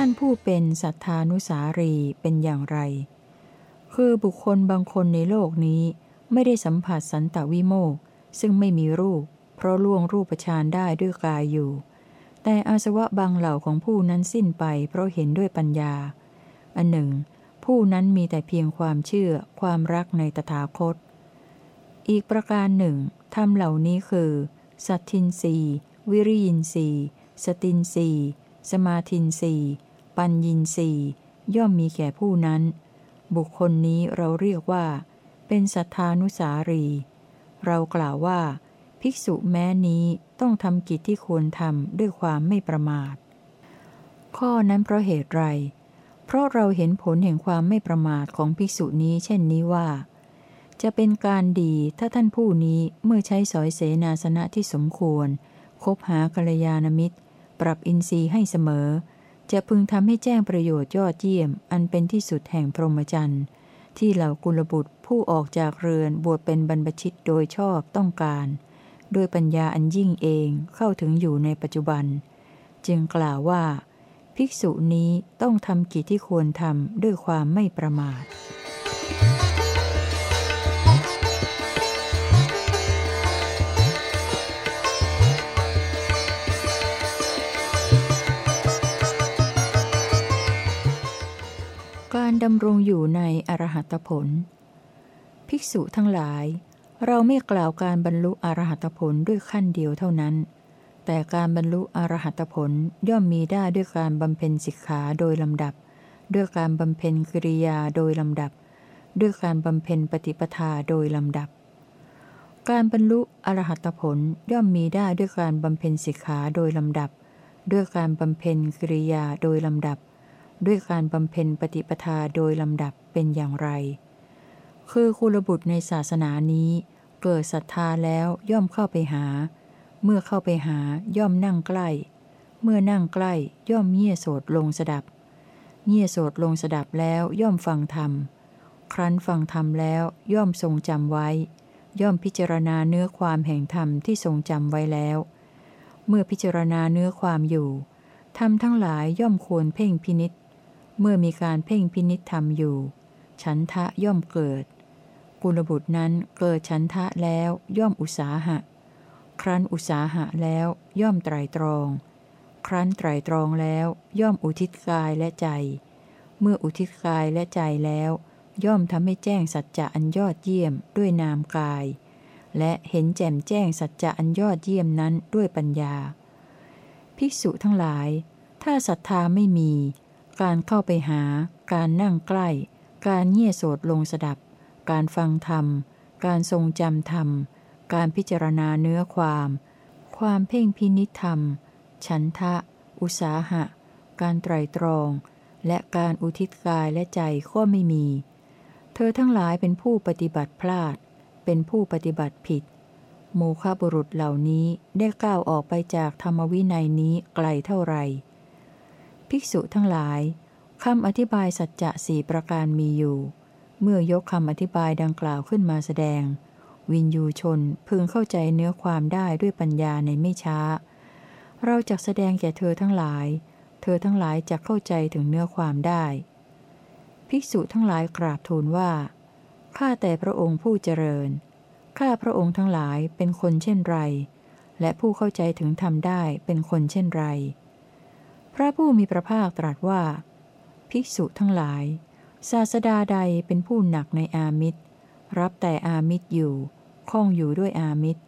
ท่านผู้เป็นสัทธานุสารีเป็นอย่างไร คือบุคคลบางคนในโลกนี้ไม่ได้สัมผัสสันตวิโมกซึ่งไม่มีรูป เพราะล่วงรูปฌานได้ด้วยกายอยู่ แต่อาสวะบางเหล่าของผู้นั้นสิ้นไปเพราะเห็นด้วยปัญญา อันหนึ่ง ผู้นั้นมีแต่เพียงความเชื่อความรักในตถาคต อีกประการหนึ่งธรรมเหล่านี้คือ สัตทินรีวิริยินรีสตินรีสมาธินรี ปัญญินรีย่อมมีแก่ผู้นั้น บุคคลนี้เราเรียกว่า เป็นสัทธานุสารี เรากล่าวว่า ภิกษุแม้นี้ต้องทำกิจที่ควรทำด้วยความไม่ประมาท ข้อนั้นเพราะเหตุไร เพราะเราเห็นผลแห่งความไม่ประมาทของภิกษุนี้ เช่นนี้ว่า จะเป็นการดีถ้าท่านผู้นี้เมื่อใช้สอยเสนาสนะที่สมควร คบหากัลยาณมิตร ปรับอินทรีย์ให้เสมอ จะพึงทำให้แจ้งประโยชน์ยอดเยี่ยม อันเป็นที่สุดแห่งพรหมจรรย์ ที่เหล่ากุลบุตรผู้ออกจากเรือนบวชเป็นบรรพชิตโดยชอบต้องการโดยปัญญาอันยิ่งเองเข้าถึงอยู่ในปัจจุบัน จึงกล่าวว่า ภิกษุนี้ต้องทำกิจที่ควรทำด้วยความไม่ประมาท การดำรงอยู่ในอรหัตผล ภิกษุทั้งหลาย เราไม่กล่าวการบรรลุอรหัตผลด้วยขั้นเดียวเท่านั้น แต่การบรรลุอรหัตผลย่อมมีได้ด้วยการบำเพ็ญสิกขาโดยลำดับ ด้วยการบำเพ็ญกิริยาโดยลำดับ ด้วยการบำเพ็ญปฏิปทาโดยลำดับ การบรรลุอรหัตผลย่อมมีได้ด้วยการบำเพ็ญสิกขาโดยลำดับ ด้วยการบำเพ็ญกิริยาโดยลำดับ ด้วยการบำเพ็ญปฏิปทาโดยลำดับเป็นอย่างไร คือคุลบุตรในศาสนานี้ เกิดศรัทธาแล้วย่อมเข้าไปหา เมื่อเข้าไปหาย่อมนั่งใกล้ เมื่อนั่งใกล้ย่อมเงี่ยโสดลงสดับ เงี่ยโสดลงสดับแล้วย่อมฟังธรรม ครั้นฟังธรรมแล้วย่อมทรงจำไว้ ย่อมพิจารณาเนื้อความแห่งธรรมที่ทรงจำไว้แล้ว เมื่อพิจารณาเนื้อความอยู่ธรรมทั้งหลายย่อมควรเพ่งพินิษ เมื่อมีการเพ่งพินิษธรรมอยู่ ฉันทะย่อมเกิด กุลบุตรนั้นเกิดฉันทะแล้วย่อมอุตสาหะ ครั้นอุตสาหะแล้วย่อมไตรตรอง ครั้นไตรตรองแล้วย่อมอุทิศกายและใจ เมื่ออุทิศกายและใจแล้ว ย่อมทำให้แจ้งสัจจะอันยอดเยี่ยมด้วยนามกาย และเห็นแจ่มแจ้งสัจจะอันยอดเยี่ยมนั้นด้วยปัญญา ภิกษุทั้งหลาย ถ้าศรัทธาไม่มี การเข้าไปหา การนั่งใกล้ การเงี่ยโสดลงสดับ การฟังธรรม การทรงจำธรรม การพิจารณาเนื้อความ ความเพ่งพินิธรรม ฉันทะ อุสาหะ การไตรตรอง และการอุทิศกายและใจก็ไม่มี เธอทั้งหลายเป็นผู้ปฏิบัติพลาด เป็นผู้ปฏิบัติผิด โมฆะบุรุษเหล่านี้ได้ก้าวออกไปจากธรรมวินัยนี้ไกลเท่าไหร่ ภิกษุทั้งหลายคำอธิบายสัจจะสี่ประการมีอยู่ เมื่อยกคำอธิบายดังกล่าวขึ้นมาแสดง วินยูชนพึงเข้าใจเนื้อความได้ด้วยปัญญาในไม่ช้า เราจะแสดงแก่เธอทั้งหลาย เธอทั้งหลายจะเข้าใจถึงเนื้อความได้ ภิกษุทั้งหลายกราบทูลว่าข้าแต่พระองค์ผู้เจริญข้าพระองค์ทั้งหลายเป็นคนเช่นไร และผู้เข้าใจถึงธรรมได้เป็นคนเช่นไร พระผู้มีพระภาคตรัสว่า ภิกษุทั้งหลาย ศาสดาใดเป็นผู้หนักในอามิตร รับแต่อามิตรอยู่คล้องอยู่ด้วยอามิตร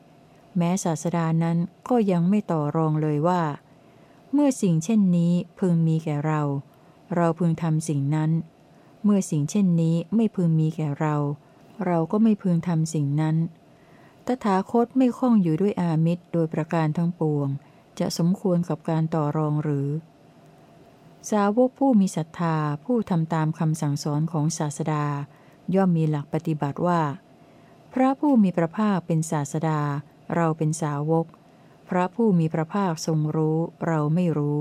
แม้ศาสดานั้นก็ยังไม่ต่อรองเลยว่า เมื่อสิ่งเช่นนี้พึงมีแก่เรา เราพึงทำสิ่งนั้น เมื่อสิ่งเช่นนี้ไม่พึงมีแก่เรา เราก็ไม่พึงทำสิ่งนั้น ตถาคตไม่คล้องอยู่ด้วยอามิตรโดยประการทั้งปวง จะสมควรกับการต่อรองหรือ สาวกผู้มีศรัทธาผู้ทำตามคำสั่งสอนของศาสดา ย่อมมีหลักปฏิบัติว่า พระผู้มีพระภาคเป็นศาสดา เราเป็นสาวก พระผู้มีพระภาคทรงรู้เราไม่รู้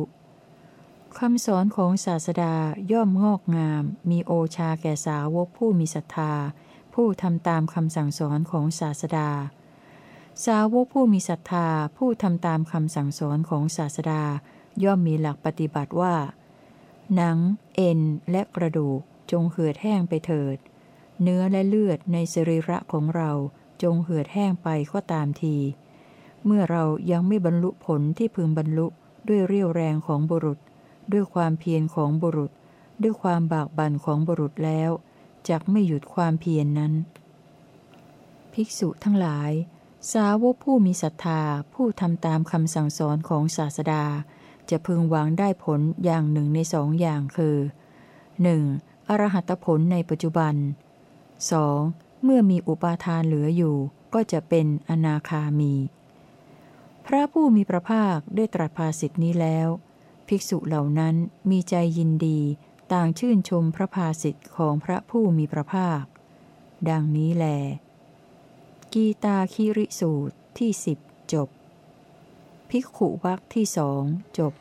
คำสอนของศาสดาย่อมงอกงาม มีโอชาแก่สาวกผู้มีศรัทธา ผู้ทำตามคำสั่งสอนของศาสดา สาวกผู้มีศรัทธาผู้ทำตามคำสั่งสอนของศาสดา ย่อมมีหลักปฏิบัติว่า หนัง เอ็น และกระดูก จงเหือดแห้งไปเถิด เนื้อและเลือดในสรีระของเราจงเหือดแห้งไปก็ตามที เมื่อเรายังไม่บรรลุผลที่พึงบรรลุด้วยเรี่ยวแรงของบุรุษ ด้วยความเพียรของบุรุษ ด้วยความบากบั่นของบุรุษแล้วจักไม่หยุดความเพียรนนั้น ภิกษุทั้งหลาย สาวกผู้มีศรัทธาผู้ทำตามคำสั่งสอนของศาสดา จะพึงหวังได้ผลอย่างหนึ่งในสองอย่างคือ 1. อรหัตผลในปัจจุบัน 2. เมื่อมีอุปาทานเหลืออยู่ ก็จะเป็นอนาคามี พระผู้มีพระภาคได้ตรัสภาสิทธินี้แล้ว ภิกษุเหล่านั้นมีใจยินดีต่างชื่นชมพระภาสิทธิ์ของพระผู้มีพระภาค ดังนี้แล กีตาคิริสูตรที่สิบจบ ภิกขุวักที่สองจบ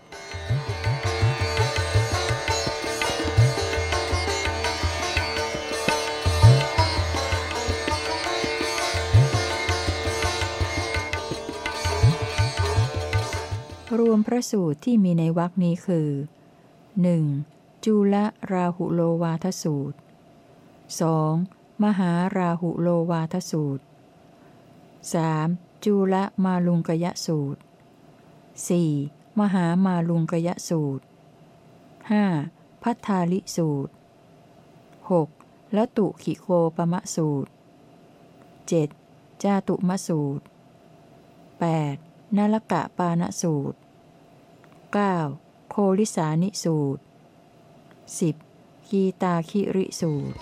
รวมพระสูตรที่มีในวักนี้คือ 1. จุลราหุโลวาทสูตร 2. มหาราหุโลวาทสูตร 3. จุลมาลุงกยะสูตร 4. มหามาลุงกยะสูตร 5. พัทธาลิสูตร 6. ละตุขิโคปมะสูตร 7. จาตุมะสูตร 8. นลกะปานสูตร 9. โคลิสานิสูตร 10. กีตาคิริสูตร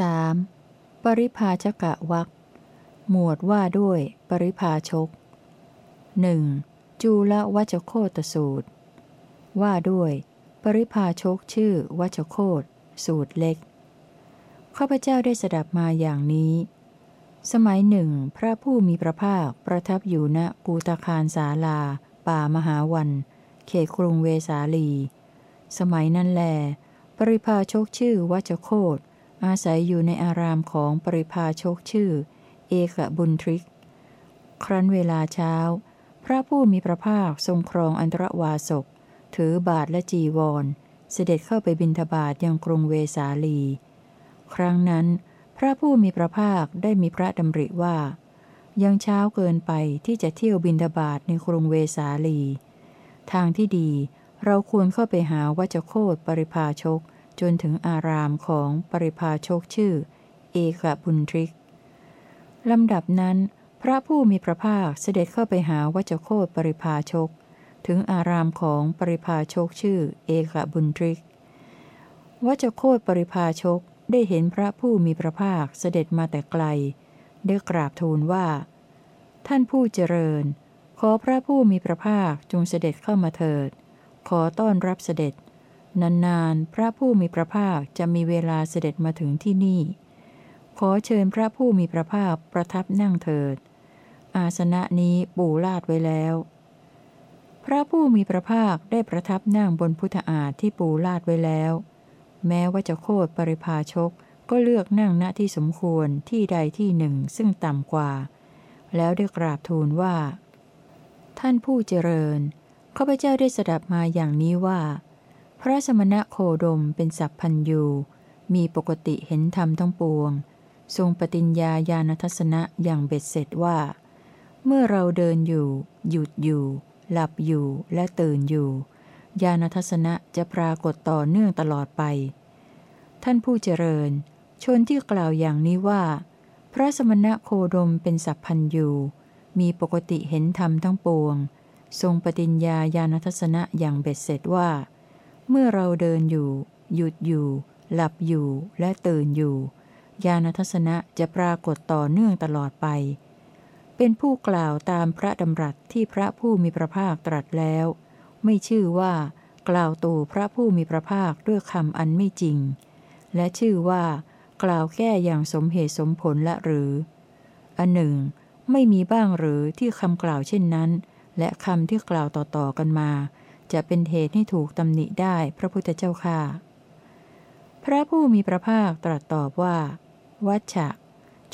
3. ปริภาชกะวักหมวดว่าด้วยปริภาชก 1. จูลวัชโคตสูตร ว่าด้วย ปริภาชกชื่อวัชโคตสูตรเล็กข้าพเจ้าได้สดับมาอย่างนี้ สมัยหนึ่ง พระผู้มีพระภาคประทับอยู่ณกูตาคารสาลา ป่ามหาวัน เขตกรุงเวสาลี สมัยนั้นแล ปริภาชกชื่อวัชโคต อาศัยอยู่ในอารามของปริพาชกชื่อ เอกบุญทริก ครั้นเวลาเช้า พระผู้มีพระภาคทรงครองอันตรวาสก ถือบาทและจีวร เสด็จเข้าไปบินทบาทยังกรุงเวสาลี ครั้งนั้น พระผู้มีพระภาคได้มีพระดำริว่า ยังเช้าเกินไปที่จะเที่ยวบินทบาทในกรุงเวสาลี ทางที่ดีเราควรเข้าไปหาวัจโคตปริพาชก จนถึงอารามของปริพาชกชื่อ เอกบุญทริกลำดับนั้น พระผู้มีพระภาคเสด็จเข้าไปหาวัจโคตปริพาชก ถึงอารามของปริพาชกชื่อ เอกบุญทริกวัจโคตปริพาชกได้เห็นพระผู้มีพระภาคเสด็จมาแต่ไกล ได้กราบทูลว่า ท่านผู้เจริญ ขอพระผู้มีพระภาคจงเสด็จเข้ามาเถิด ขอต้อนรับเสด็จ นานๆ พระผู้มีพระภาคจะมีเวลาเสด็จมาถึงที่นี่ ขอเชิญพระผู้มีพระภาคประทับนั่งเถิด อาสนะนี้ปูลาดไว้แล้ว พระผู้มีพระภาคได้ประทับนั่งบนพุทธอาฏที่ปูลาดไว้แล้ว แม้ว่าจะโคดปริพาชกก็เลือกนั่งณที่สมควรที่ใดที่หนึ่งซึ่งต่ำกว่า แล้วได้กราบทูลว่า ท่านผู้เจริญข้าพเจ้าได้สดับมาอย่างนี้ว่า พระสมณะโคดมเป็นสัพพันยูมีปกติเห็นธรรมทั้งปวง ทรงปฏิญญาญาณทัศนะอย่างเบ็ดเสร็จว่า เมื่อเราเดินอยู่ หยุดอยู่ หลับอยู่และตื่นอยู่ ญาณทัศนะจะปรากฏต่อเนื่องตลอดไป ท่านผู้เจริญ ชนที่กล่าวอย่างนี้ว่า พระสมณะโคดมเป็นสัพพันยูมีปกติเห็นธรรมทั้งปวง ทรงปฏิญญาญาณทัศนะอย่างเบ็ดเสร็จว่า เมื่อเราเดินอยู่ หยุดอยู่ หลับอยู่และตื่นอยู่ ญาณทัศนะจะปรากฏต่อเนื่องตลอดไป เป็นผู้กล่าวตามพระดำรัสที่พระผู้มีพระภาคตรัสแล้ว ไม่ชื่อว่า กล่าวตู่พระผู้มีพระภาคด้วยคำอันไม่จริง และชื่อว่า กล่าวแก้อย่างสมเหตุสมผลละหรือ อันหนึ่ง ไม่มีบ้างหรือที่คำกล่าวเช่นนั้น และคำที่กล่าวต่อๆกันมา จะเป็นเหตุให้ถูกตำหนิได้พระพุทธเจ้าค่ะ พระผู้มีพระภาคตรัสตอบว่า วัชชะ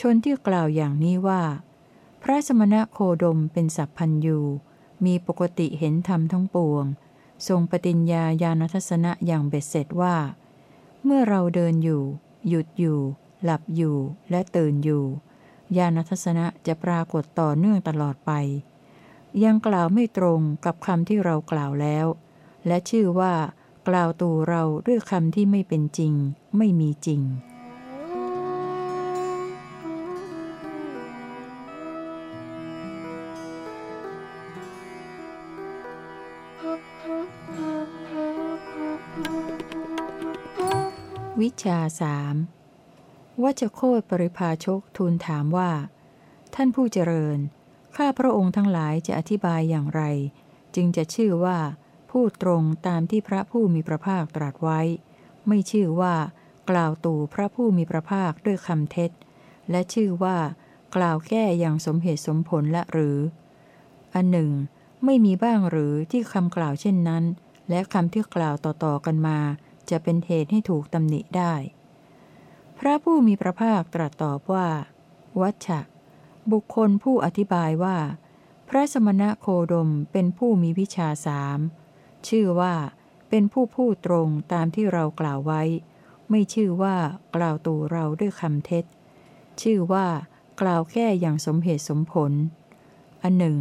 ชนที่กล่าวอย่างนี้ว่า พระสมณะโคดมเป็นสัพพันยูมีปกติเห็นธรรมทั้งปวง ทรงปฏิญญาญาณทัศนะอย่างเบ็ดเสร็จว่า เมื่อเราเดินอยู่ หยุดอยู่ หลับอยู่และตื่นอยู่ ญาณทัศนะจะปรากฏต่อเนื่องตลอดไป ยังกล่าวไม่ตรงกับคำที่เรากล่าวแล้ว และชื่อว่า กล่าวตูเราด้วยคำที่ไม่เป็นจริง ไม่มีจริง วิชาสามวัชโคตปริภาชกทูลถามว่า ท่านผู้เจริญ ข้าพระองค์ทั้งหลายจะอธิบายอย่างไร จึงจะชื่อว่าพูดตรงตามที่พระผู้มีพระภาคตรัสไว้ ไม่ชื่อว่า กล่าวตู่พระผู้มีพระภาคด้วยคำเท็จ และชื่อว่า กล่าวแก้อย่างสมเหตุสมผลละหรือ อันหนึ่ง ไม่มีบ้างหรือที่คำกล่าวเช่นนั้น และคำที่กล่าวต่อๆกันมา จะเป็นเหตุให้ถูกตำหนิได้ พระผู้มีพระภาคตรัสตอบว่า วัชชะ บุคคลผู้อธิบายว่า พระสมณะโคดมเป็นผู้มีวิชาสามชื่อว่า เป็นผู้พูดตรงตามที่เรากล่าวไว้ ไม่ชื่อว่ากล่าวตูเราด้วยคำเท็จ ชื่อว่ากล่าวแก้อย่างสมเหตุสมผล อันหนึ่ง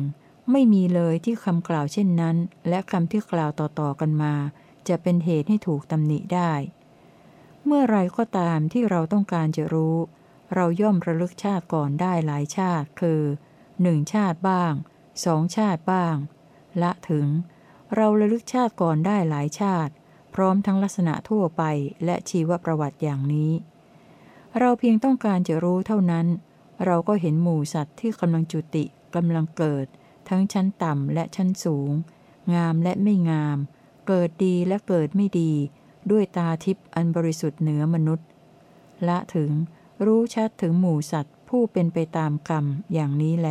ไม่มีเลยที่คำกล่าวเช่นนั้น และคำที่กล่าวต่อๆกันมา จะเป็นเหตุให้ถูกตำหนิได้ เมื่อไรก็ตามที่เราต้องการจะรู้ เราย่อมระลึกชาติก่อนได้หลายชาติ คือหนึ่งชาติบ้างสองชาติบ้าง ละถึง เราระลึกชาติก่อนได้หลายชาติ พร้อมทั้งลักษณะทั่วไปและชีวประวัติอย่างนี้ เราเพียงต้องการจะรู้เท่านั้น เราก็เห็นหมู่สัตว์ที่กำลังจุติกำลังเกิด ทั้งชั้นต่ำและชั้นสูง งามและไม่งาม เกิดดีและเกิดไม่ดี ด้วยตาทิพย์อันบริสุทธิ์เหนือมนุษย์ ละถึง รู้ชัดถึงหมู่สัตว์ผู้เป็นไปตามกรรมอย่างนี้แล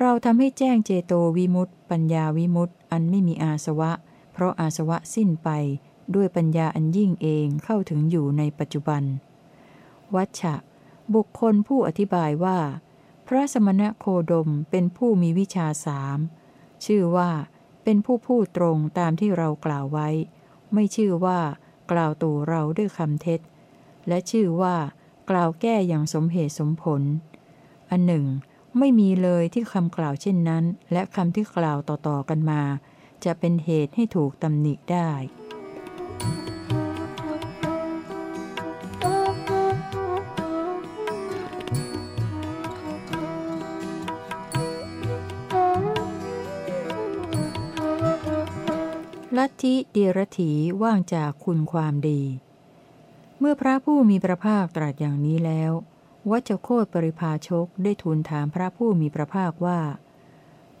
เราทำให้แจ้งเจโตวิมุตติปัญญาวิมุตติอันไม่มีอาสวะ เพราะอาสวะสิ้นไปด้วยปัญญาอันยิ่งเองเข้าถึงอยู่ในปัจจุบัน วัชชะ บุคคลผู้อธิบายว่า พระสมณะโคดมเป็นผู้มีวิชาสามชื่อว่าเป็นผู้พูดตรงตามที่เรากล่าวไว้ ไม่ชื่อว่า กล่าวตู่เราด้วยคำเท็จ และชื่อว่า กล่าวแก้อย่างสมเหตุสมผล อันหนึ่ง ไม่มีเลยที่คำกล่าวเช่นนั้น และคำที่กล่าวต่อๆกันมา จะเป็นเหตุให้ถูกตำหนิได้ลัทธิเดียรถีว่างจากคุณความดี เมื่อพระผู้มีพระภาคตรัสอย่างนี้แล้ว วัชโคตปริภาชกได้ทูลถามพระผู้มีพระภาคว่า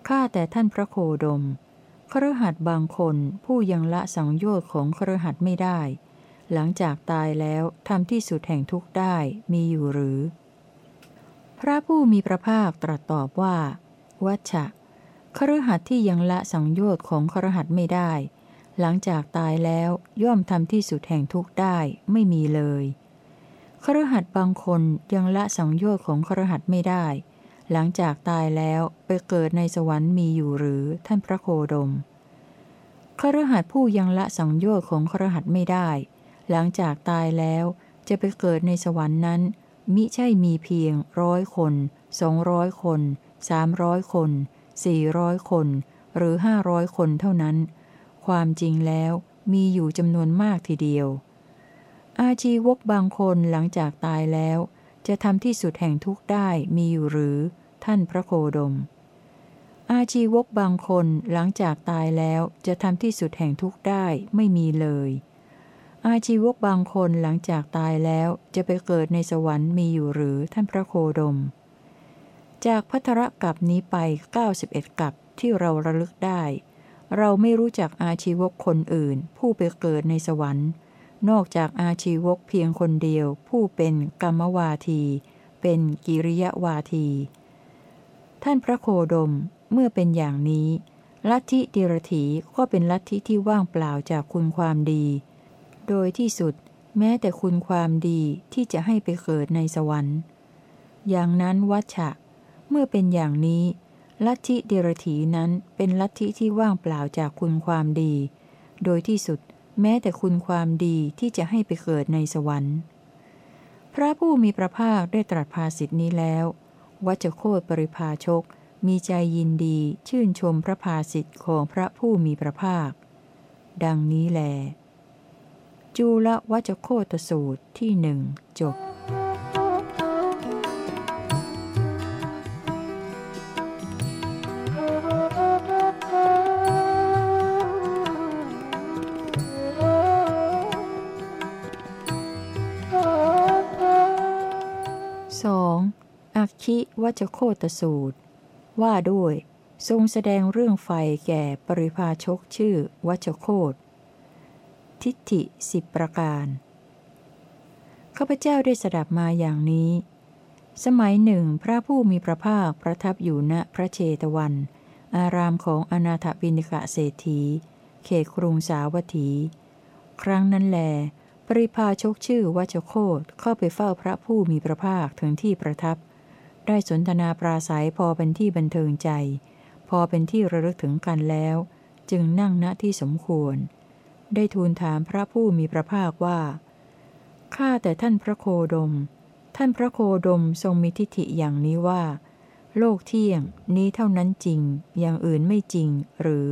ข้าแต่ท่านพระโคดมครหัสบางคนผู้ยังละสังโยชน์ของครหัสไม่ได้ หลังจากตายแล้วทำที่สุดแห่งทุกข์ได้มีอยู่หรือ พระผู้มีพระภาคตรัสตอบว่า วัชชะครหัสที่ยังละสังโยชน์ของครหัสไม่ได้ หลังจากตายแล้วย่อมทำที่สุดแห่งทุกข์ได้ไม่มีเลยครหัสบางคนยังละสังโยชน์ของครหัสไม่ได้ หลังจากตายแล้วไปเกิดในสวรรค์มีอยู่หรือท่านพระโคดมครหัสผู้ยังละสังโยชน์ของครหัสไม่ได้ หลังจากตายแล้วจะไปเกิดในสวรรค์นั้น มิใช่มีเพียงร้อยคนสองร้อยคนสามร้อยคนสี่ร้อยคน หรือห้าร้อยคนเท่านั้น ความจริงแล้วมีอยู่จำนวนมากทีเดียว อาชีวกบางคนหลังจากตายแล้ว จะทำที่สุดแห่งทุกข์ได้มีอยู่หรือ ท่านพระโคดม อาชีวกบางคนหลังจากตายแล้วจะทำที่สุดแห่งทุกข์ได้ไม่มีเลย อาชีวกบางคนหลังจากตายแล้วจะไปเกิดในสวรรค์มีอยู่หรือท่านพระโคดม จากพัทรกับนี้ไป 91กับที่เราระลึกได้ เราไม่รู้จักอาชีวกคนอื่น ผู้ไปเกิดในสวรรค์ นอกจากอาชีวกเพียงคนเดียว ผู้เป็นกรรมวาที เป็นกิริยวาที ท่านพระโคดมเมื่อเป็นอย่างนี้ ลัทธิเดรถีก็เป็นลัทธิที่ว่างเปล่าจากคุณความดี โดยที่สุดแม้แต่คุณความดีที่จะให้ไปเกิดในสวรรค์ อย่างนั้นวัชชะ เมื่อเป็นอย่างนี้ ลัทธิเดรถีนั้นเป็นลัทธิที่ว่างเปล่าจากคุณความดี โดยที่สุดแม้แต่คุณความดีที่จะให้ไปเกิดในสวรรค์ พระผู้มีพระภาคได้ตรัสภาสิทธินี้แล้ว วัจโคตปริภาชก มีใจยินดีชื่นชมพระภาสิทธิ์ของพระผู้มีพระภาค ดังนี้แล จูลวัจโคตสูตรที่หนึ่งจบ วัจโคตสูตร ว่าด้วย ทรงแสดงเรื่องไฟแก่ปริพาชกชื่อวัจโคต ทิฏฐิสิบประการข้าพเจ้าได้สดับมาอย่างนี้ สมัยหนึ่งพระผู้มีพระภาคประทับอยู่ณพระเชตวัน อารามของอนาถบินิกะเศรษฐี เขตกรุงสาวัตถี ครั้งนั้นแล ปริพาชกชื่อวัชโคตเข้าไปเฝ้าพระผู้มีพระภาคถึงที่ประทับ ได้สนทนาปราศัยพอเป็นที่บันเทิงใจ พอเป็นที่ระลึกถึงกันแล้ว จึงนั่งณที่สมควร ได้ทูลถามพระผู้มีพระภาคว่า ข้าแต่ท่านพระโคดม ท่านพระโคดมทรงมีทิฏฐิอย่างนี้ว่า โลกเที่ยงนี้เท่านั้นจริง อย่างอื่นไม่จริง หรือ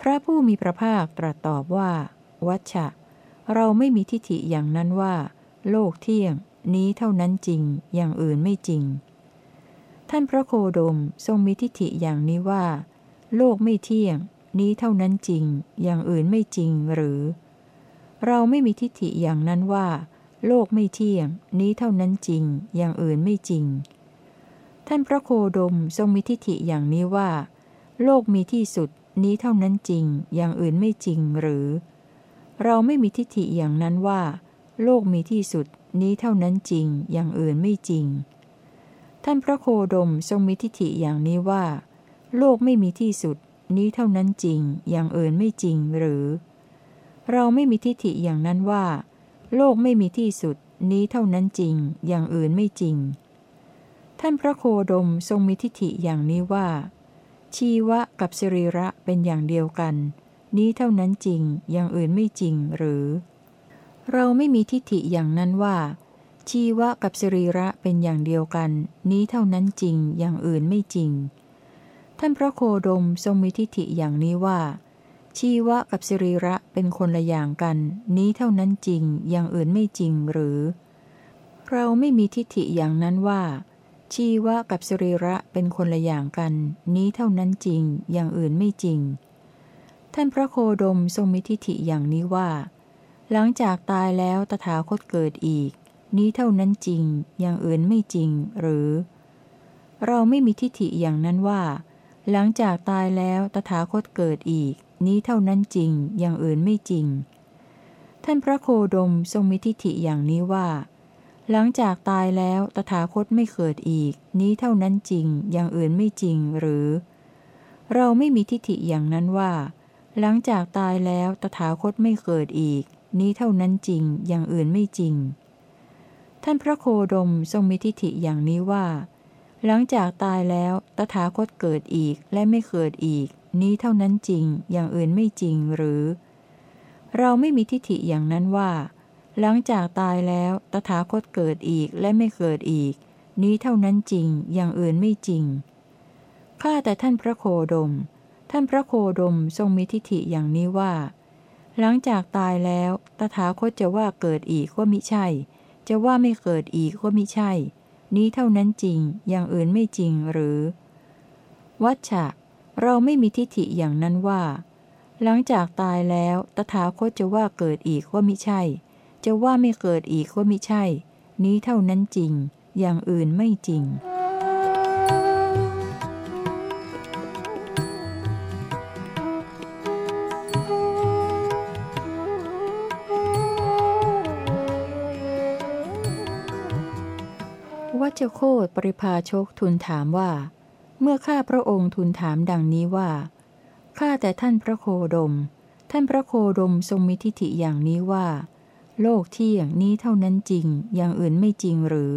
พระผู้มีพระภาคตรัสตอบว่า วัชชะ เราไม่มีทิฏฐิอย่างนั้นว่า โลกเที่ยง นี้เท่านั้นจริง อย่างอื่นไม่จริง ท่านพระโคดมทรงมีทิฏฐิอย่างนี้ว่า โลกไม่เที่ยง นี้เท่านั้นจริง อย่างอื่นไม่จริงหรือ เราไม่มีทิฏฐิอย่างนั้นว่า โลกไม่เที่ยง นี้เท่านั้นจริง อย่างอื่นไม่จริง ท่านพระโคดมทรงมีทิฏฐิอย่างนี้ว่า โลกมีที่สุด นี้เท่านั้นจริง อย่างอื่นไม่จริงหรือ เราไม่มีทิฏฐิอย่างนั้นว่า โลกมีที่สุด นี้เท่านั้นจริงอย่างอื่นไม่จริง ท่านพระโคดมทรงมีทิฏฐิอย่างนี้ว่า โลกไม่มีที่สุด นี้เท่านั้นจริง อย่างอื่นไม่จริงหรือ เราไม่มีทิฏฐิอย่างนั้นว่า โลกไม่มีที่สุด นี้เท่านั้นจริง อย่างอื่นไม่จริง ท่านพระโคดมทรงมีทิฏฐิอย่างนี้ว่า ชีวะกับสรีระเป็นอย่างเดียวกัน นี้เท่านั้นจริง อย่างอื่นไม่จริงหรือ เราไม่มีทิฏฐิอย่างนั้นว่า ชีวะกับสรีระเป็นอย่างเดียวกัน นี้เท่านั้นจริงอย่างอื่นไม่จริง ท่านพระโคดมทรงมีทิฏฐิอย่างนี้ว่า ชีวะกับสรีระเป็นคนละอย่างกัน นี้เท่านั้นจริงอย่างอื่นไม่จริงหรือ เราไม่มีทิฏฐิอย่างนั้นว่า ชีวะกับสรีระเป็นคนละอย่างกัน นี้เท่านั้นจริงอย่างอื่นไม่จริง ท่านพระโคดมทรงมีทิฏฐิอย่างนี้ว่า หลังจากตายแล้วตถาคตเกิดอีก นี้เท่านั้นจริง อย่างอื่นไม่จริงหรือ เราไม่มีทิฏฐิอย่างนั้นว่า หลังจากตายแล้วตถาคตเกิดอีก นี้เท่านั้นจริง อย่างอื่นไม่จริง ท่านพระโคดมทรงมีทิฏฐิอย่างนี้ว่า หลังจากตายแล้วตถาคตไม่เกิดอีก นี้เท่านั้นจริง อย่างอื่นไม่จริงหรือ เราไม่มีทิฏฐิอย่างนั้นว่า หลังจากตายแล้วตถาคตไม่เกิดอีก นี้เท่านั้นจริงอย่างอื่นไม่จริง ท่านพระโคดมทรงมีทิฏฐิอย่างนี้ว่า หลังจากตายแล้วตถาคตเกิดอีกและไม่เกิดอีก นี้เท่านั้นจริงอย่างอื่นไม่จริงหรือ เราไม่มีทิฏฐิอย่างนั้นว่า หลังจากตายแล้วตถาคตเกิดอีกและไม่เกิดอีก นี้เท่านั้นจริงอย่างอื่นไม่จริงข้าแต่ท่านพระโคดม ท่านพระโคดมทรงมีทิฏฐิอย่างนี้ว่า หลังจากตายแล้ว ตถาคตจะว่าเกิดอีกก็มิใช่ จะว่าไม่เกิดอีกก็มิใช่ นี้เท่านั้นจริง อย่างอื่นไม่จริงหรือ วัชชะ เราไม่มีทิฏฐิอย่างนั้นว่า หลังจากตายแล้ว ตถาคตจะว่าเกิดอีกก็มิใช่ จะว่าไม่เกิดอีกก็มิใช่ นี้เท่านั้นจริง อย่างอื่นไม่จริง วัชโคตปริพาชกทูลถามว่า เมื่อข้าพระองค์ทูลถามดังนี้ว่า ข้าแต่ท่านพระโคดม ท่านพระโคดมทรงมีทิฏฐิอย่างนี้ว่า โลกเที่ยงนี้เท่านั้นจริง อย่างอื่นไม่จริงหรือ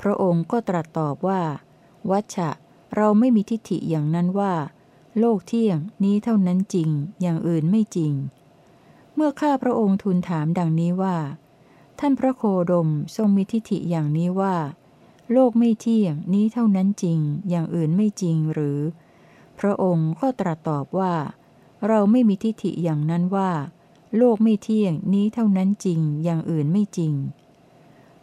พระองค์ก็ตรัสตอบว่า วัชชะ เราไม่มีทิฏฐิอย่างนั้นว่า โลกเที่ยงนี้เท่านั้นจริง อย่างอื่นไม่จริง เมื่อข้าพระองค์ทูลถามดังนี้ว่า ท่านพระโคดมทรงมีทิฏฐิอย่างนี้ว่า โลกไม่เที่ยงนี้เท่านั้นจริง อย่างอื่นไม่จริงหรือ พระองค์ก็ตรัสตอบว่า เราไม่มีทิฏฐิอย่างนั้นว่า โลกไม่เที่ยงนี้เท่านั้นจริง อย่างอื่นไม่จริง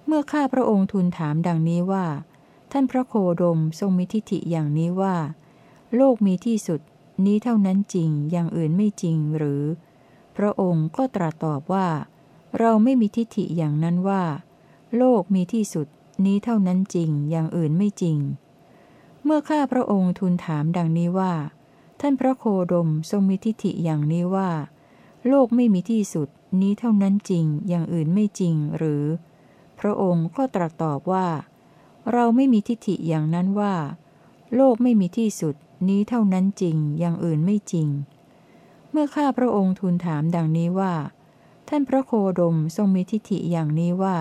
เมื่อข้าพระองค์ทูลถามดังนี้ว่า ท่านพระโคดมทรงมีทิฏฐิอย่างนี้ว่า โลกมีที่สุด นี้เท่านั้นจริง อย่างอื่นไม่จริงหรือ พระองค์ก็ตรัสตอบว่า เราไม่มีทิฏฐิอย่างนั้นว่า โลกมีที่สุด นี้เท่านั้นจริงอย่างอื่นไม่จริง เมื่อข้าพระองค์ทูลถามดังนี้ว่า ท่านพระโคดมทรงมีทิฏฐิอย่างนี้ว่า โลกไม่มีที่สุดนี้เท่านั้นจริงอย่างอื่นไม่จริงหรือ พระองค์ก็ตรัสตอบว่า เราไม่มีทิฏฐิอย่างนั้นว่า โลกไม่มีที่สุดนี้เท่านั้นจริงอย่างอื่นไม่จริง เมื่อข้าพระองค์ทูลถามดังนี้ว่า ท่านพระโคดมทรงมีทิฏฐิอย่างนี้ว่า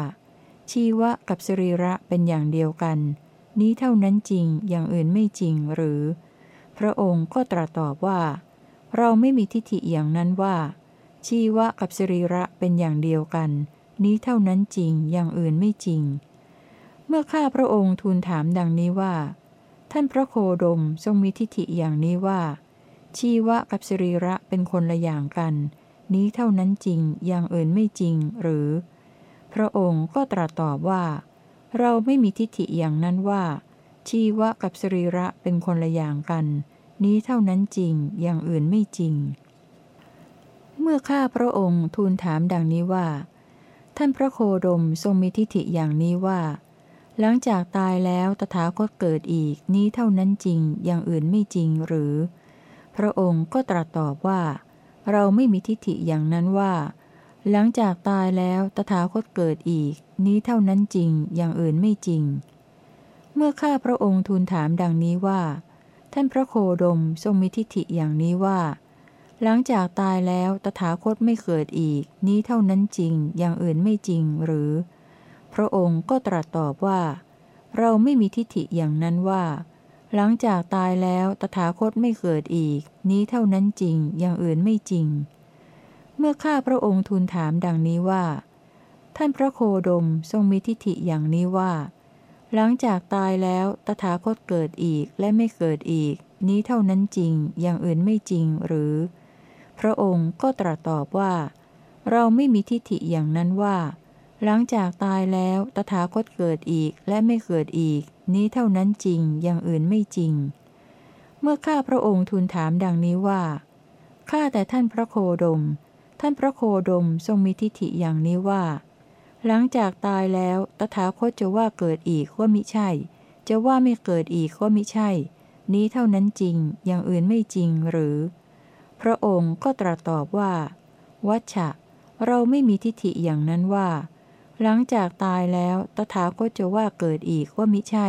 ชีวะกับสรีระเป็นอย่างเดียวกัน นี้เท่านั้นจริงอย่างอื่นไม่จริงหรือ พระองค์ก็ตรัสตอบว่า เราไม่มีทิฏฐิอย่างนั้นว่า ชีวะกับสรีระเป็นอย่างเดียวกัน นี้เท่านั้นจริงอย่างอื่นไม่จริง เมื่อข้าพระองค์ทูลถามดังนี้ว่า ท่านพระโคดมทรงมีทิฏฐิอย่างนี้ว่า ชีวะกับสรีระเป็นคนละอย่างกัน นี้เท่านั้นจริงอย่างอื่นไม่จริงหรือ พระองค์ก็ตรัสตอบว่า เราไม่มีทิฏฐิอย่างนั้นว่า ชีวะกับสรีระเป็นคนละอย่างกัน นี้เท่านั้นจริงอย่างอื่นไม่จริง เมื่อข้าพระองค์ทูลถามดังนี้ว่า ท่านพระโคดมทรงมีทิฏฐิอย่างนี้ว่า หลังจากตายแล้วตถาคตเกิดอีกนี้เท่านั้นจริงอย่างอื่นไม่จริงหรือ พระองค์ก็ตรัสตอบว่า เราไม่มีทิฏฐิอย่างนั้นว่า หลังจากตายแล้วตถาคตเกิดอีก นี้เท่านั้นจริงอย่างอื่นไม่จริง เมื่อข้าพระองค์ทูลถามดังนี้ว่า ท่านพระโคดมทรงมีทิฏฐิอย่างนี้ว่า หลังจากตายแล้วตถาคตไม่เกิดอีก นี้เท่านั้นจริงอย่างอื่นไม่จริงหรือ พระองค์ก็ตรัสตอบว่า เราไม่มีทิฏฐิอย่างนั้นว่า หลังจากตายแล้วตถาคตไม่เกิดอีก นี้เท่านั้นจริงอย่างอื่นไม่จริง เมื่อข้าพระองค์ทูลถามดังนี้ว่า ท่านพระโคดมทรงมีทิฏฐิอย่างนี้ว่า หลังจากตายแล้วตถาคตเกิดอีกและไม่เกิดอีก นี้เท่านั้นจริง อย่างอื่นไม่จริงหรือ พระองค์ก็ตรัสตอบว่า เราไม่มีทิฏฐิอย่างนั้นว่า หลังจากตายแล้วตถาคตเกิดอีกและไม่เกิดอีก นี้เท่านั้นจริง อย่างอื่นไม่จริง เมื่อข้าพระองค์ทูลถามดังนี้ว่าข้าแต่ท่านพระโคดม ท่านพระโคดมทรงมีทิฏฐิอย่างนี้ว่า หลังจากตายแล้ว ตถาคตจะว่าเกิดอีกว่ามิใช่ จะว่าไม่เกิดอีกว่ามิใช่ นี้เท่านั้นจริง อย่างอื่นไม่จริงหรือ พระองค์ก็ตรัสตอบว่า วัชชะ เราไม่มีทิฏฐิอย่างนั้นว่า หลังจากตายแล้ว ตถาคตจะว่าเกิดอีกว่ามิใช่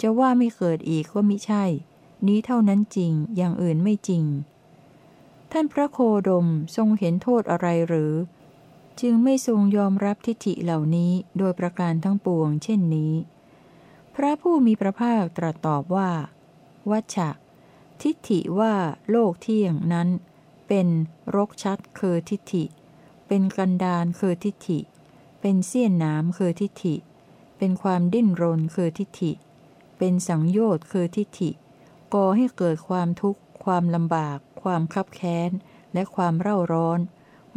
จะว่าไม่เกิดอีกว่ามิใช่ นี้เท่านั้นจริง อย่างอื่นไม่จริง ท่านพระโคดมทรงเห็นโทษอะไรหรือ จึงไม่ทรงยอมรับทิฏฐิเหล่านี้โดยประการทั้งปวง เช่นนี้ พระผู้มีพระภาคตรัสตอบว่า วัชชะ ทิฏฐิว่าโลกเที่ยงนั้น เป็นรกชัดคือทิฏฐิ เป็นกันดานคือทิฏฐิ เป็นเสี้ยนน้ำคือทิฏฐิ เป็นความดิ้นรนคือทิฏฐิ เป็นสังโยชน์คือทิฏฐิก่อให้เกิดความทุกข์ ความลำบาก ความคับแค้น และความเร่าร้อน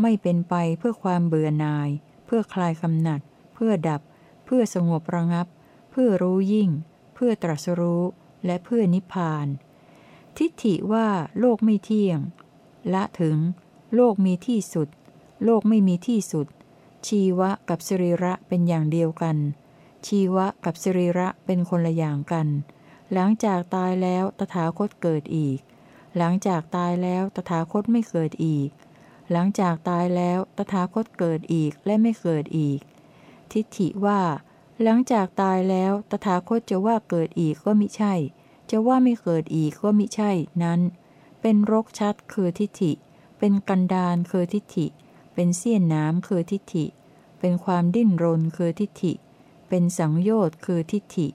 ไม่เป็นไปเพื่อความเบื่อหน่าย เพื่อคลายกำหนัด เพื่อดับ เพื่อสงบระงับ เพื่อรู้ยิ่ง เพื่อตรัสรู้ และเพื่อนิพพาน ทิฏฐิว่าโลกไม่เที่ยง ละถึง โลกมีที่สุด โลกไม่มีที่สุด ชีวะกับสรีระเป็นอย่างเดียวกัน ชีวะกับสรีระเป็นคนละอย่างกันหลังจากตายแล้วตถาคตเกิดอีก หลังจากตายแล้วตถาคตไม่เกิดอีก หลังจากตายแล้วตถาคตเกิดอีกและไม่เกิดอีก ทิฏฐิว่า หลังจากตายแล้วตถาคตจะว่าเกิดอีกก็มิใช่ จะว่าไม่เกิดอีกก็มิใช่นั้น เป็นรกชัดคือทิฏฐิ เป็นกันดานคือทิฏฐิ เป็นเสี้ยนน้ำคือทิฏฐิ เป็นความดิ้นรนคือทิฏฐิ เป็นสังโยชน์คือทิฏฐิ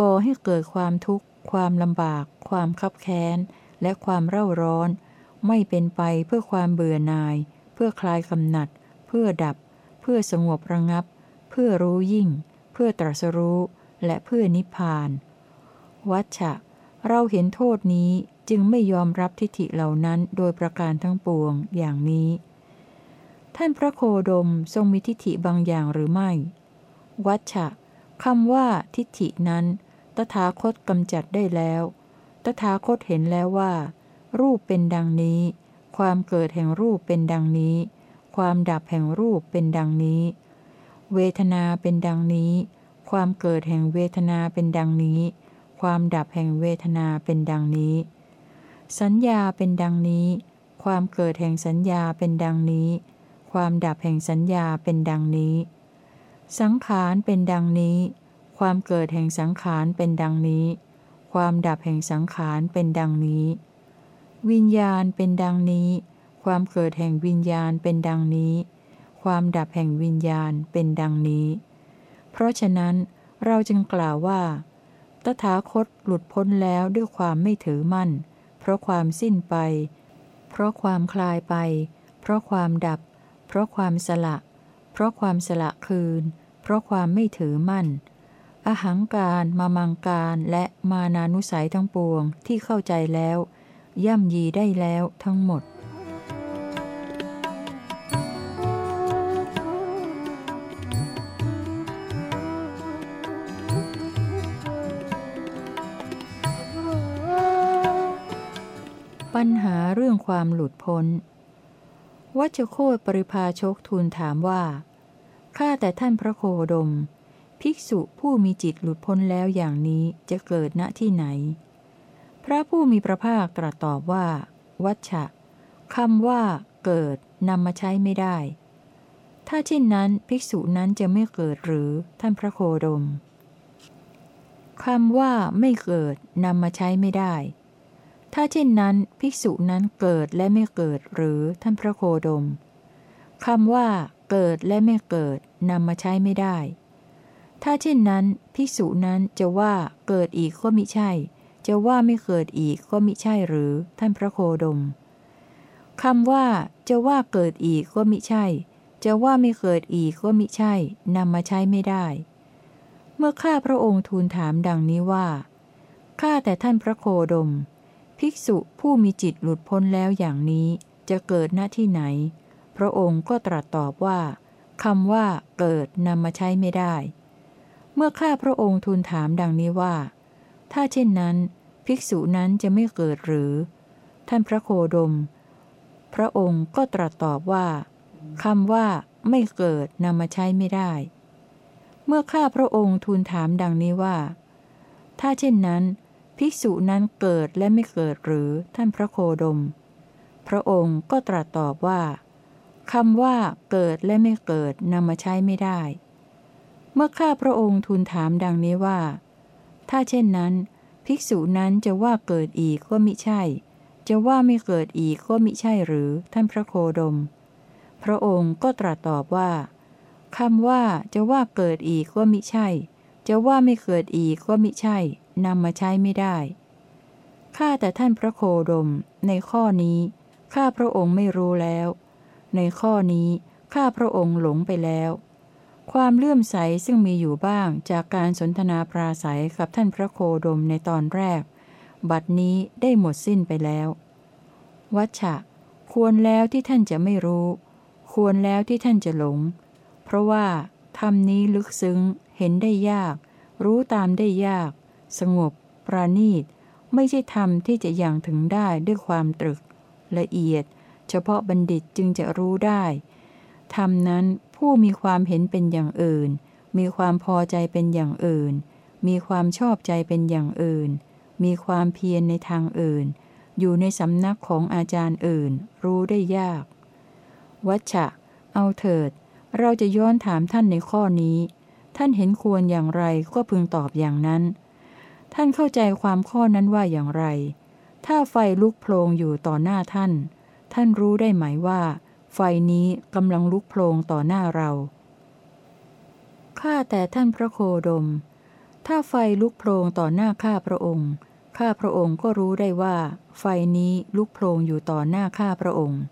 ก่อให้เกิดความทุกข์ ความลำบาก ความคับแค้น และความเร่าร้อน ไม่เป็นไปเพื่อความเบื่อหน่าย เพื่อคลายกำหนัด เพื่อดับ เพื่อสงบระงับ เพื่อรู้ยิ่ง เพื่อตรัสรู้ และเพื่อนิพพาน วัชชะ เราเห็นโทษนี้จึงไม่ยอมรับทิฏฐิเหล่านั้นโดยประการทั้งปวงอย่างนี้ ท่านพระโคดมทรงมีทิฏฐิบางอย่างหรือไม่ วัชชะคำว่าทิฏฐินั้น ตถาคตกำจัดได้แล้ว ตถาคตเห็นแล้วว่า รูปเป็นดังนี้ ความเกิดแห่งรูปเป็นดังนี้ ความดับแห่งรูปเป็นดังนี้ เวทนาเป็นดังนี้ ความเกิดแห่งเวทนาเป็นดังนี้ ความดับแห่งเวทนาเป็นดังนี้ สัญญาเป็นดังนี้ ความเกิดแห่งสัญญาเป็นดังนี้ ความดับแห่งสัญญาเป็นดังนี้ สังขารเป็นดังนี้ ความเกิดแห่งสังขารเป็นดังนี้ ความดับแห่งสังขารเป็นดังนี้ วิญญาณเป็นดังนี้ ความเกิดแห่งวิญญาณเป็นดังนี้ ความดับแห่งวิญญาณเป็นดังนี้ เพราะฉะนั้นเราจึงกล่าวว่า ตถาคตหลุดพ้นแล้วด้วยความไม่ถือมั่น เพราะความสิ้นไป เพราะความคลายไป เพราะความดับ เพราะความสละ เพราะความสละคืน เพราะความไม่ถือมั่น อหังการมามังการและมานานุสัยทั้งปวงที่เข้าใจแล้ว ย่ำยีได้แล้วทั้งหมด ปัญหาเรื่องความหลุดพ้น วัชโคตปริพาชกทูลถามว่า ข้าแต่ท่านพระโคดม ภิกษุผู้มีจิตหลุดพ้นแล้วอย่างนี้จะเกิดณที่ไหน พระผู้มีพระภาคตรัสตอบว่า วัชชะคำว่า เกิดนำมาใช้ไม่ได้ ถ้าเช่นนั้นภิกษุนั้นจะไม่เกิดหรือท่านพระโคดมคำว่าไม่เกิดนำมาใช้ไม่ได้ ถ้าเช่นนั้นภิกษุนั้นเกิดและไม่เกิดหรือท่านพระโคดมคำว่า เกิดและไม่เกิดนำมาใช้ไม่ได้ ถ้าเช่นนั้น ภิกษุนั้นจะว่าเกิดอีกก็มิใช่ จะว่าไม่เกิดอีกก็มิใช่หรือ ท่านพระโคดมคำว่าจะว่าเกิดอีกก็มิใช่ จะว่าไม่เกิดอีกก็มิใช่นำมาใช้ไม่ได้ เมื่อข้าพระองค์ทูลถามดังนี้ว่าข้าแต่ท่านพระโคดม ภิกษุผู้มีจิตหลุดพ้นแล้วอย่างนี้จะเกิดณที่ไหน พระองค์ก็ตรัสตอบว่าคำว่าเกิดนำมาใช้ไม่ได้ เมื่อข้าพระองค์ทูลถามดังนี้ว่า ถ้าเช่นนั้น ภิกษุนั้นจะไม่เกิดหรือ ท่านพระโคดม พระองค์ก็ตรัสตอบว่าคำว่าไม่เกิดนำมาใช้ไม่ได้ เมื่อข้าพระองค์ทูลถามดังนี้ว่า ถ้าเช่นนั้น ภิกษุนั้นเกิดและไม่เกิดหรือท่านพระโคดม พระองค์ก็ตรัสตอบว่าคำว่าเกิดและไม่เกิดนำมาใช้ไม่ได้ เมื่อข้าพระองค์ทูลถามดังนี้ว่า ถ้าเช่นนั้น ภิกษุนั้นจะว่าเกิดอีกก็มิใช่ จะว่าไม่เกิดอีกก็มิใช่หรือท่านพระโคดม พระองค์ก็ตรัสตอบว่าคำว่าจะว่าเกิดอีกก็มิใช่ จะว่าไม่เกิดอีกก็มิใช่นำมาใช้ไม่ได้ข้าแต่ท่านพระโคดม ในข้อนี้ ข้าพระองค์ไม่รู้แล้ว ในข้อนี้ ข้าพระองค์หลงไปแล้ว ความเลื่อมใสซึ่งมีอยู่บ้างจากการสนทนาปราศัยกับท่านพระโคดมในตอนแรก บัดนี้ได้หมดสิ้นไปแล้ว วัชชะ ควรแล้วที่ท่านจะไม่รู้ ควรแล้วที่ท่านจะหลง เพราะว่าธรรมนี้ลึกซึ้ง เห็นได้ยาก รู้ตามได้ยาก สงบ ปราณีต ไม่ใช่ธรรมที่จะยังถึงได้ด้วยความตรึก ละเอียด เฉพาะบัณฑิตจึงจะรู้ได้ธรรมนั้น ผู้มีความเห็นเป็นอย่างอื่น มีความพอใจเป็นอย่างอื่น มีความชอบใจเป็นอย่างอื่น มีความเพียรในทางอื่น อยู่ในสำนักของอาจารย์อื่น รู้ได้ยาก วัชชะ เอาเถิด เราจะย้อนถามท่านในข้อนี้ ท่านเห็นควรอย่างไรก็พึงตอบอย่างนั้น ท่านเข้าใจความข้อนั้นว่าอย่างไร ถ้าไฟลุกโพลงอยู่ต่อหน้าท่าน ท่านรู้ได้ไหมว่า ไฟนี้กำลังลุกโพลงต่อหน้าเรา ข้าแต่ท่านพระโคดม ถ้าไฟลุกโพลงต่อหน้าข้าพระองค์ ข้าพระองค์ก็รู้ได้ว่า ไฟนี้ลุกโพลงอยู่ต่อหน้าข้าพระองค์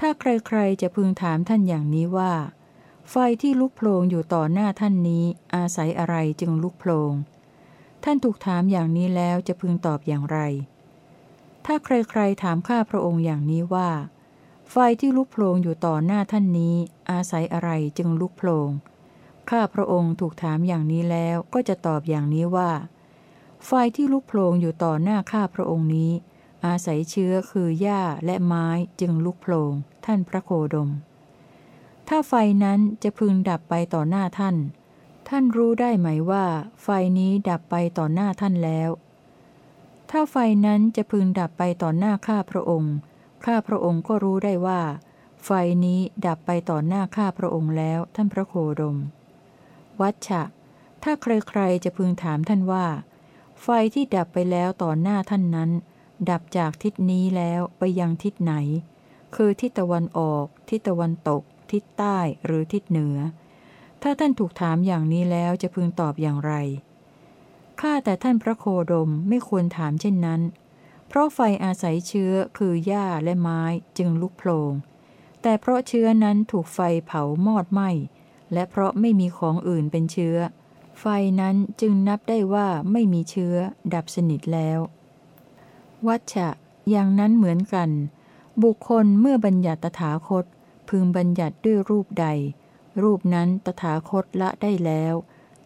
ถ้าใครๆจะพึงถามท่านอย่างนี้ว่า ไฟที่ลุกโพลงอยู่ต่อหน้าท่านนี้ อาศัยอะไรจึงลุกโพลง ท่านถูกถามอย่างนี้แล้วจะพึงตอบอย่างไร ถ้าใครๆถามข้าพระองค์อย่างนี้ว่า ไฟที่ลุกโพลงอยู่ต่อหน้าท่านนี้ อาศัยอะไรจึงลุกโพลงข้าพระองค์ถูกถามอย่างนี้แล้วก็จะตอบอย่างนี้ว่า ไฟที่ลุกโพลงอยู่ต่อหน้าข้าพระองค์นี้ อาศัยเชื้อคือหญ้าและไม้จึงลุกโพลงท่านพระโคดม ถ้าไฟนั้นจะพึงดับไปต่อหน้าท่าน ท่านรู้ได้ไหมว่า ไฟนี้ดับไปต่อหน้าท่านแล้ว ถ้าไฟนั้นจะพึงดับไปต่อหน้าข้าพระองค์ ข้าพระองค์ก็รู้ได้ว่า ไฟนี้ดับไปต่อหน้าข้าพระองค์แล้วท่านพระโคดม วัชชะ ถ้าใครๆจะพึงถามท่านว่า ไฟที่ดับไปแล้วต่อหน้าท่านนั้น ดับจากทิศนี้แล้วไปยังทิศไหน คือทิศตะวันออก ทิศตะวันตก ทิศใต้หรือทิศเหนือ ถ้าท่านถูกถามอย่างนี้แล้วจะพึงตอบอย่างไรข้าแต่ท่านพระโคดมไม่ควรถามเช่นนั้น เพราะไฟอาศัยเชื้อคือหญ้าและไม้จึงลุกโผลงแต่เพราะเชื้อนั้นถูกไฟเผามอดไหม้และเพราะไม่มีของอื่นเป็นเชื้อ ไฟนั้นจึงนับได้ว่าไม่มีเชื้อ ดับสนิทแล้ว วัชชะ อย่างนั้นเหมือนกัน บุคคลเมื่อบัญญัติตถาคต พึงบัญญัติด้วยรูปใด รูปนั้นตถาคตละได้แล้ว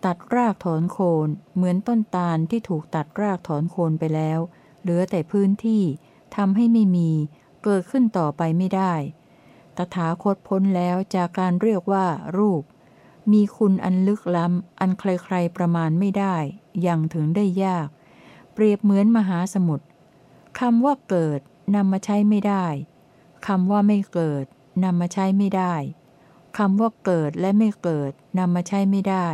ตัดรากถอนโคน เหมือนต้นตาลที่ถูกตัดรากถอนโคนไปแล้ว เหลือแต่พื้นที่ทำให้ไม่มีเกิดขึ้นต่อไปไม่ได้ ตถาคตพ้นแล้วจากการเรียกว่ารูป มีคุณอันลึกล้ำ อันใครๆประมาณไม่ได้ ยังถึงได้ยาก เปรียบเหมือนมหาสมุทรคำว่าเกิดนำมาใช้ไม่ได้คำว่าไม่เกิดนำมาใช้ไม่ได้คำว่าเกิดและไม่เกิดนำมาใช้ไม่ได้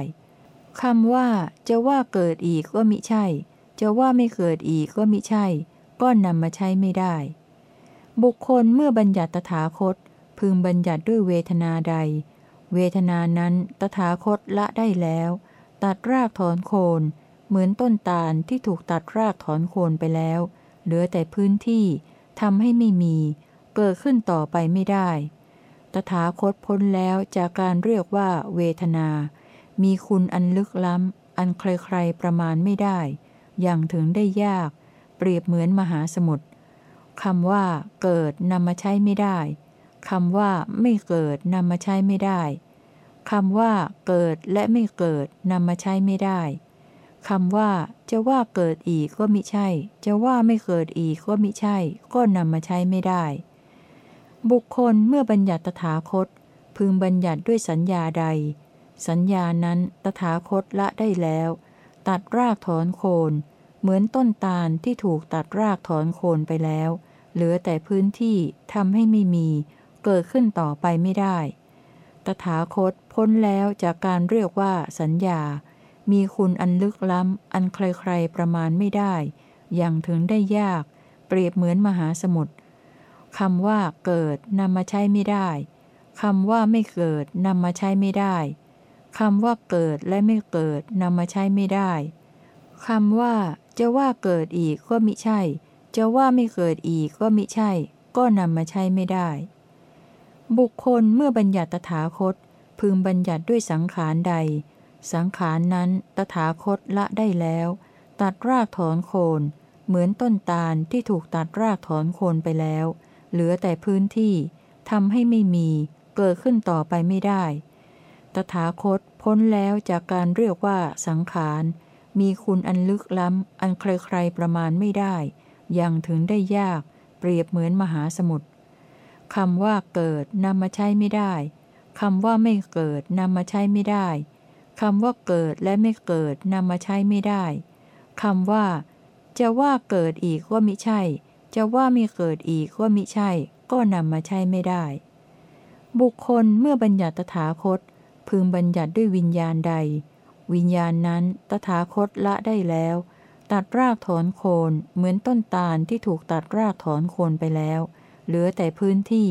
คำว่าจะว่าเกิดอีกก็มิใช่ จะว่าไม่เกิดอีกก็มิใช่ ก็นำมาใช้ไม่ได้ บุคคลเมื่อบัญญัติตถาคต พึงบัญญัติด้วยเวทนาใด เวทนานั้นตถาคตละได้แล้ว ตัดรากถอนโคนเหมือนต้นตาลที่ถูกตัดรากถอนโคนไปแล้ว เหลือแต่พื้นที่ทำให้ไม่มี เกิดขึ้นต่อไปไม่ได้ ตถาคตพ้นแล้วจากการเรียกว่าเวทนา มีคุณอันลึกล้ำ อันใครๆประมาณไม่ได้ ย่างถึงได้ยาก เปรียบเหมือนมหาสมุทรคำว่า เกิดนำมาใช้ไม่ได้คำว่าไม่เกิดนำมาใช้ไม่ได้คำว่า เกิดและไม่เกิดนำมาใช้ไม่ได้คำว่า จะว่าเกิดอีกก็มิใช่ จะว่าไม่เกิดอีกก็มิใช่ ก็นำมาใช้ไม่ได้ บุคคลเมื่อบัญญัติตถาคต พึงบัญญัติด้วยสัญญาใด สัญญานั้นตถาคตละได้แล้ว ตัดรากถอนโคน เหมือนต้นตาลที่ถูกตัดรากถอนโคนไปแล้ว เหลือแต่พื้นที่ทำให้ไม่มี เกิดขึ้นต่อไปไม่ได้ ตถาคตพ้นแล้วจากการเรียกว่าสัญญา มีคุณอันลึกล้ำ อันใครๆประมาณไม่ได้ อย่างถึงได้ยาก เปรียบเหมือนมหาสมุทรคำว่าเกิดนำมาใช้ไม่ได้คำว่าไม่เกิดนำมาใช้ไม่ได้ คำว่าเกิดและไม่เกิดนำมาใช้ไม่ได้คำว่า จะว่าเกิดอีกก็มิใช่ จะว่าไม่เกิดอีกก็มิใช่ ก็นำมาใช้ไม่ได้ บุคคลเมื่อบัญญัติตถาคต พึงบัญญัติด้วยสังขารใด สังขารนั้นตถาคตละได้แล้ว ตัดรากถอนโคน เหมือนต้นตาลที่ถูกตัดรากถอนโคนไปแล้ว เหลือแต่พื้นที่ทำให้ไม่มี เกิดขึ้นต่อไปไม่ได้ ตถาคตพ้นแล้วจากการเรียกว่าสังขาร มีคุณอันลึกล้ำ อันใครๆประมาณไม่ได้ ยังถึงได้ยาก เปรียบเหมือนมหาสมุทรคำว่าเกิดนำมาใช้ไม่ได้คำว่าไม่เกิดนำมาใช้ไม่ได้คำว่าเกิดและไม่เกิดนำมาใช้ไม่ได้คำว่า จะว่าเกิดอีกว่ามิใช่ จะว่ามีเกิดอีกว่ามิใช่ ก็นำมาใช้ไม่ได้ บุคคลเมื่อบัญญัติตถาคต พึงบัญญัติด้วยวิญญาณใด วิญญาณนั้นตถาคตละได้แล้ว ตัดรากถอนโคนเหมือนต้นตาลที่ถูกตัดรากถอนโคนไปแล้ว เหลือแต่พื้นที่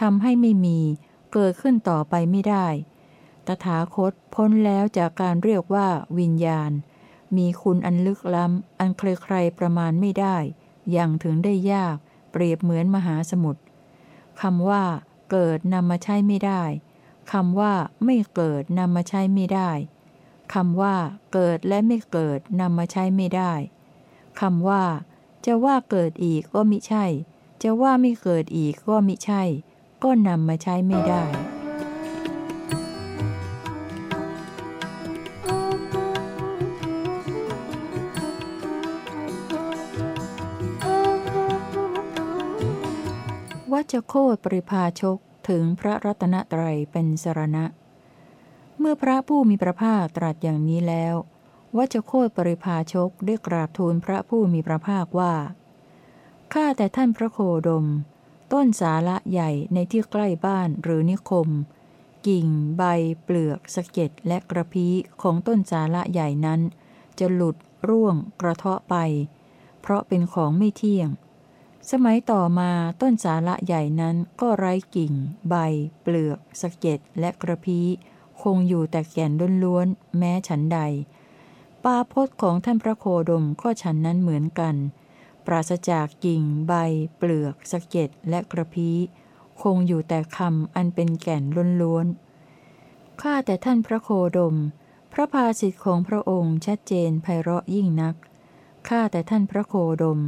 ทำให้ไม่มีเกิดขึ้นต่อไปไม่ได้ ตถาคตพ้นแล้วจากการเรียกว่าวิญญาณ มีคุณอันลึกล้ำ อันใครๆประมาณไม่ได้ อย่างถึงได้ยาก เปรียบเหมือนมหาสมุทรคำว่า เกิดนำมาใช้ไม่ได้ คำว่าไม่เกิดนำมาใช้ไม่ได้คำว่า เกิดและไม่เกิดนำมาใช้ไม่ได้คำว่า จะว่าเกิดอีกก็มิใช่ จะว่าไม่เกิดอีกก็มิใช่ ก็นำมาใช้ไม่ได้วัชโคตปริภาชก ถึงพระรัตนตรัยเป็นสรณะ เมื่อพระผู้มีพระภาคตรัสอย่างนี้แล้ววัชโคตปริภาชกได้กราบทูลพระผู้มีพระภาคว่า ข้าแต่ท่านพระโคดม ต้นสาละใหญ่ในที่ใกล้บ้านหรือนิคม กิ่ง ใบ เปลือกสะเก็ดและกระพี้ของต้นสาละใหญ่นั้น จะหลุดร่วง กระเทาะไป เพราะเป็นของไม่เที่ยง สมัยต่อมาต้นสาละใหญ่นั้นก็ไร้กิ่ง ใบ เปลือก สะเก็ดและกระพี้คงอยู่แต่แก่นล้วนๆแม้ฉันใด ปาพจน์ของท่านพระโคดมก็ฉันนั้นเหมือนกัน ปราศจากกิ่ง ใบ เปลือก สะเก็ดและกระพี้คงอยู่แต่คำอันเป็นแก่นล้วนๆข้าแต่ท่านพระโคดม พระภาสิทธิ์ของพระองค์ชัดเจนไพเราะยิ่งนักข้าแต่ท่านพระโคดม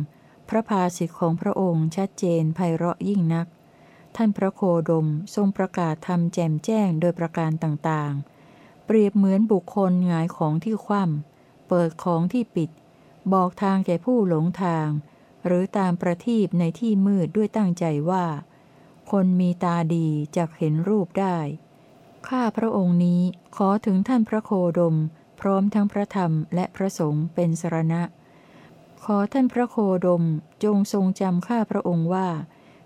พระภาสิทธิของพระองค์ชัดเจนไพเราะยิ่งนัก ท่านพระโคดมทรงประกาศทำแจมแจ้งโดยประการต่างๆ เปรียบเหมือนบุคคลหงายของที่คว่ำเปิดของที่ปิด บอกทางแก่ผู้หลงทาง หรือตามประทีปในที่มืดด้วยตั้งใจว่า คนมีตาดีจะเห็นรูปได้ ข้าพระองค์นี้ขอถึงท่านพระโคดม พร้อมทั้งพระธรรมและพระสงฆ์เป็นสรณะ อท่านพระโคดมจงทรงจำข้าพระองค์ว่า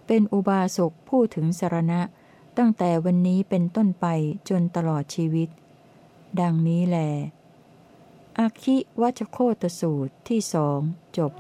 เป็นอุบาสกผู้ถึงสารณะ ตั้งแต่วันนี้เป็นต้นไปจนตลอดชีวิต ดังนี้แลอคิวัชโคตสูตรที่สองจบ